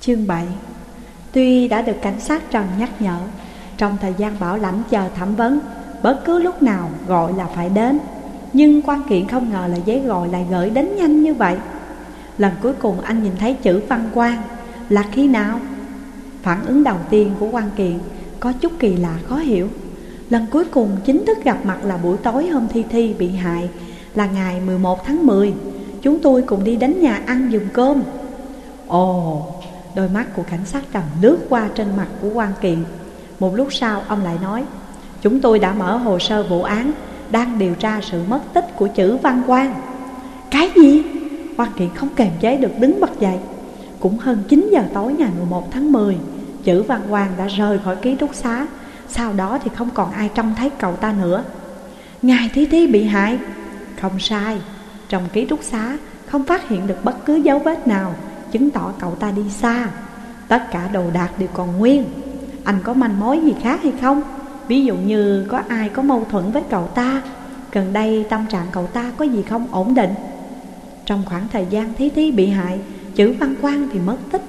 Chương 7 Tuy đã được cảnh sát Trần nhắc nhở Trong thời gian bảo lãnh chờ thẩm vấn Bất cứ lúc nào gọi là phải đến Nhưng quan kiện không ngờ là giấy gọi lại gửi đến nhanh như vậy. Lần cuối cùng anh nhìn thấy chữ văn quan Là khi nào? Phản ứng đầu tiên của quan kiện Có chút kỳ lạ khó hiểu. Lần cuối cùng chính thức gặp mặt là buổi tối hôm Thi Thi bị hại Là ngày 11 tháng 10 Chúng tôi cùng đi đến nhà ăn dùng cơm. Ồ, đôi mắt của cảnh sát trầm lướt qua trên mặt của quan kiện Một lúc sau, ông lại nói, Chúng tôi đã mở hồ sơ vụ án, Đang điều tra sự mất tích của chữ Văn Quang. Cái gì? Quan kiện không kềm chế được đứng bật dậy. Cũng hơn 9 giờ tối ngày 11 tháng 10 Chữ Văn Quang đã rời khỏi ký túc xá. Sau đó thì không còn ai trông thấy cậu ta nữa. Ngài Thí Thí bị hại. Không sai, Trong ký túc xá không phát hiện được bất cứ dấu vết nào. Chứng tỏ cậu ta đi xa. Tất cả đồ đạc đều còn nguyên. Anh có manh mối gì khác hay không? Ví dụ như có ai có mâu thuẫn với cậu ta? Gần đây tâm trạng cậu ta có gì không ổn định? Trong khoảng thời gian Thí Thí bị hại, Chữ Văn Quang thì mất tích.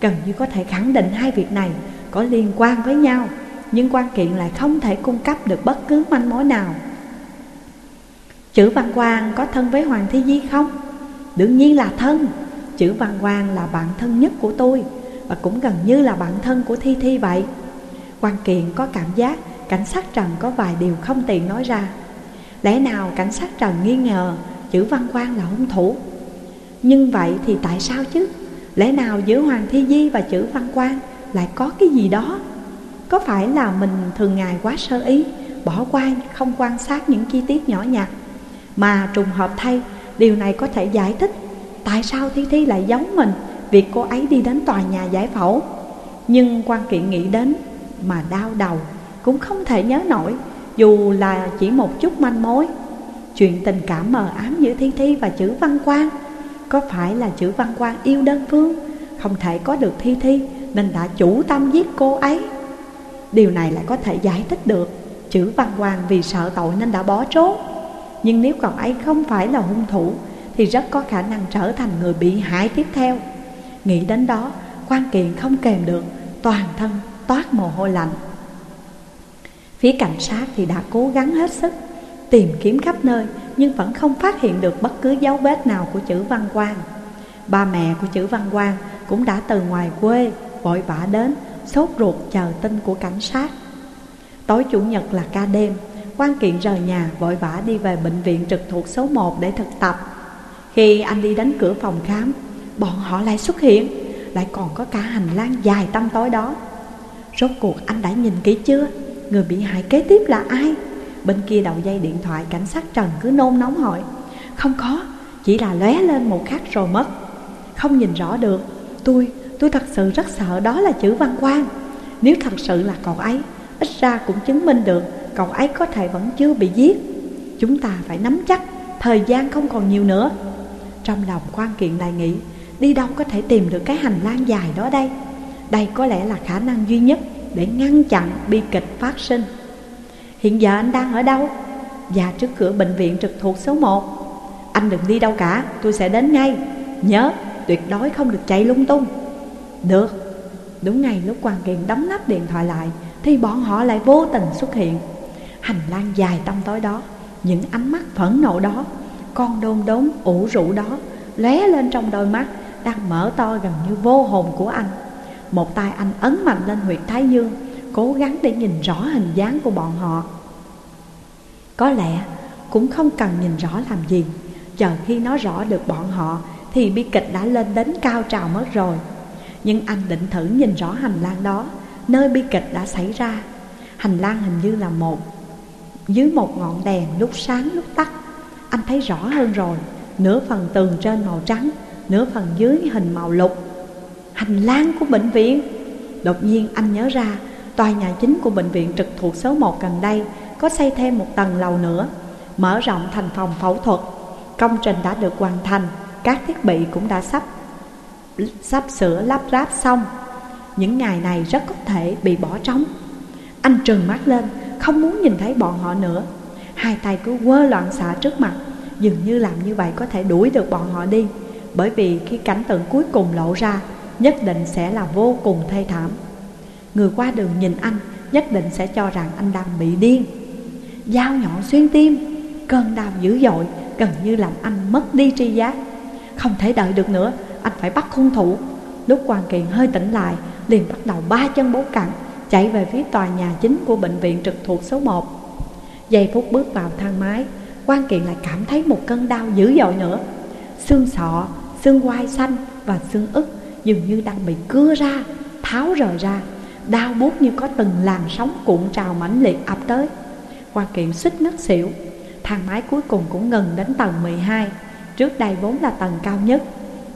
Gần như có thể khẳng định hai việc này có liên quan với nhau, Nhưng quan kiện lại không thể cung cấp được bất cứ manh mối nào. Chữ Văn Quang có thân với Hoàng Thi Di không? Đương nhiên là thân. Chữ Văn Quang là bạn thân nhất của tôi, Và cũng gần như là bạn thân của Thi Thi vậy. Quan kiện có cảm giác cảnh sát Trần có vài điều không tiện nói ra. Lẽ nào cảnh sát Trần nghi ngờ chữ Văn Quang là hung thủ? Nhưng vậy thì tại sao chứ? Lẽ nào giữa Hoàng Thi Di và chữ Văn Quang lại có cái gì đó? Có phải là mình thường ngày quá sơ ý, Bỏ qua, không quan sát những chi tiết nhỏ nhặt? Mà trùng hợp thay, Điều này có thể giải thích Tại sao Thi Thi lại giống mình? Việc cô ấy đi đến tòa nhà giải phẫu. Nhưng quan kiện nghĩ đến Mà đau đầu, Cũng không thể nhớ nổi, Dù là chỉ một chút manh mối. Chuyện tình cảm mờ ám giữa Thi Thi và chữ Văn Quang, Có phải là chữ Văn Quang yêu đơn phương? Không thể có được Thi Thi, Nên đã chủ tâm giết cô ấy. Điều này lại có thể giải thích được. Chữ Văn Quan vì sợ tội nên đã bỏ trốn. Nhưng nếu cậu ấy không phải là hung thủ thì rất có khả năng trở thành người bị hại tiếp theo. Nghĩ đến đó, quan kiện không kèm được, Toàn thân toát mồ hôi lạnh. Phía cảnh sát thì đã cố gắng hết sức, Tìm kiếm khắp nơi, Nhưng vẫn không phát hiện được bất cứ dấu vết nào của chữ Văn Quang. Ba mẹ của chữ Văn Quang cũng đã từ ngoài quê, Vội vã đến, Sốt ruột chờ tin của cảnh sát. Tối Chủ nhật là ca đêm, Quan kiện rời nhà, vội vã đi về bệnh viện trực thuộc số 1 để thực tập khi anh đi đến cửa phòng khám Bọn họ lại xuất hiện Lại còn có cả hành lang dài tăm tối đó. Rốt cuộc anh đã nhìn kỹ chưa? Người bị hại kế tiếp là ai? Bên kia đầu dây điện thoại cảnh sát Trần cứ nôn nóng hỏi. Không có Chỉ là lóe lên một khắc rồi mất. Không nhìn rõ được. Tôi, tôi thật sự rất sợ đó là chữ Văn Quang. Nếu thật sự là cậu ấy Ít ra cũng chứng minh được Cậu ấy có thể vẫn chưa bị giết. Chúng ta phải nắm chắc Thời gian không còn nhiều nữa trong lòng quan kiện lại nghĩ, Đi đâu có thể tìm được cái hành lang dài đó đây? Đây có lẽ là khả năng duy nhất Để ngăn chặn bi kịch phát sinh. Hiện giờ anh đang ở đâu? Dạ trước cửa bệnh viện trực thuộc số 1 Anh đừng đi đâu cả, Tôi sẽ đến ngay. Nhớ, tuyệt đối không được chạy lung tung. Được. Đúng ngày lúc quan kiện đóng nắp điện thoại lại, Thì bọn họ lại vô tình xuất hiện. Hành lang dài tăm tối đó, Những ánh mắt phẫn nộ đó con đôn đốn ủ rũ đó lóe lên trong đôi mắt, đang mở to gần như vô hồn của anh. Một tay anh ấn mạnh lên huyệt thái dương, cố gắng để nhìn rõ hình dáng của bọn họ. Có lẽ cũng không cần nhìn rõ làm gì, chờ khi nó rõ được bọn họ thì bi kịch đã lên đến cao trào mất rồi. Nhưng anh định thử nhìn rõ hành lang đó, nơi bi kịch đã xảy ra. Hành lang hình như là một, dưới một ngọn đèn lúc sáng lúc tắt anh thấy rõ hơn rồi. Nửa phần tường trên màu trắng, Nửa phần dưới hình màu lục. Hành lang của bệnh viện. Đột nhiên anh nhớ ra, Tòa nhà chính của bệnh viện trực thuộc số 1 gần đây Có xây thêm một tầng lầu nữa, Mở rộng thành phòng phẫu thuật. Công trình đã được hoàn thành, Các thiết bị cũng đã sắp Sắp sửa lắp ráp xong. Những ngày này rất có thể bị bỏ trống. Anh trừng mắt lên, Không muốn nhìn thấy bọn họ nữa. Hai tay cứ quơ loạn xạ trước mặt. Dường như làm như vậy có thể đuổi được bọn họ đi. Bởi vì khi cảnh tượng cuối cùng lộ ra, Nhất định sẽ là vô cùng thê thảm. Người qua đường nhìn anh, Nhất định sẽ cho rằng anh đang bị điên. Dao nhọn xuyên tim, Cơn đau dữ dội, Gần như làm anh mất đi tri giác. Không thể đợi được nữa, Anh phải bắt hung thủ. Lúc quan kiện hơi tỉnh lại, Liền bắt đầu ba chân bốn cẳng Chạy về phía tòa nhà chính của bệnh viện trực thuộc số 1 Giây phút bước vào thang máy quan kiện lại cảm thấy một cơn đau dữ dội nữa. Xương sọ, xương quai xanh và xương ức Dường như đang bị cưa ra, tháo rời ra Đau buốt như có từng làn sóng cuộn trào mãnh liệt ập tới. Quan kiện xích ngất xỉu Thang máy cuối cùng cũng ngừng đến tầng 12 Trước đây vốn là tầng cao nhất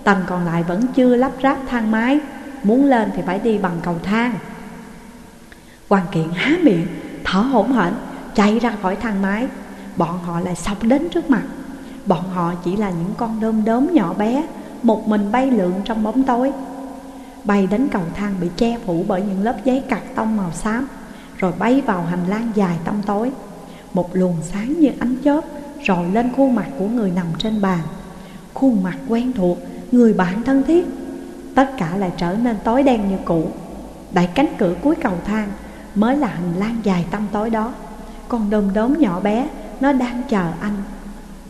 Tầng còn lại vẫn chưa lắp ráp thang máy Muốn lên thì phải đi bằng cầu thang. Quan kiện há miệng, thở hổn hển Chạy ra khỏi thang máy. Bọn họ lại sọc đến trước mặt. Bọn họ chỉ là những con đom đóm nhỏ bé, Một mình bay lượn trong bóng tối. Bay đến cầu thang bị che phủ bởi những lớp giấy cạc tông màu xám, Rồi bay vào hành lang dài tăm tối. Một luồng sáng như ánh chớp Rồi lên khuôn mặt của người nằm trên bàn. Khuôn mặt quen thuộc, Người bạn thân thiết. Tất cả lại trở nên tối đen như cũ. Đại cánh cửa cuối cầu thang Mới là hành lang dài tăm tối đó. Con đom đóm nhỏ bé Nó đang chờ anh.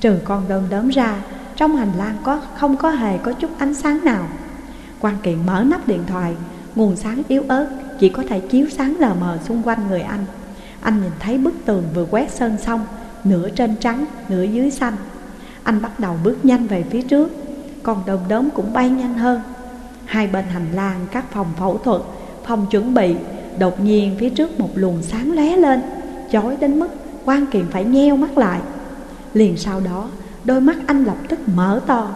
Trừ con đom đóm ra Trong hành lang có không có hề có chút ánh sáng nào. Quan kiện mở nắp điện thoại Nguồn sáng yếu ớt Chỉ có thể chiếu sáng lờ mờ xung quanh người anh. Anh nhìn thấy bức tường vừa quét sơn xong Nửa trên trắng, nửa dưới xanh. Anh bắt đầu bước nhanh về phía trước Còn đom đóm cũng bay nhanh hơn. Hai bên hành lang các phòng phẫu thuật Phòng chuẩn bị Đột nhiên phía trước một luồng sáng lóe lên. Chói đến mức quan kiện phải nheo mắt lại. Liền sau đó, Đôi mắt anh lập tức mở to.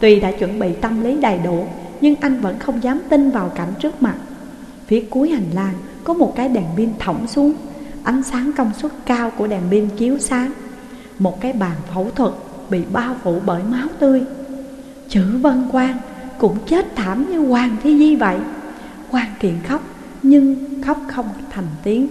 Tuy đã chuẩn bị tâm lý đầy đủ, Nhưng anh vẫn không dám tin vào cảnh trước mặt. Phía cuối hành lang Có một cái đèn pin thõng xuống, Ánh sáng công suất cao của đèn pin chiếu sáng. Một cái bàn phẫu thuật Bị bao phủ bởi máu tươi. Chữ Vân Quang Cũng chết thảm như Hoàng Thi Di vậy. Quan Kiện khóc, Nhưng khóc không thành tiếng.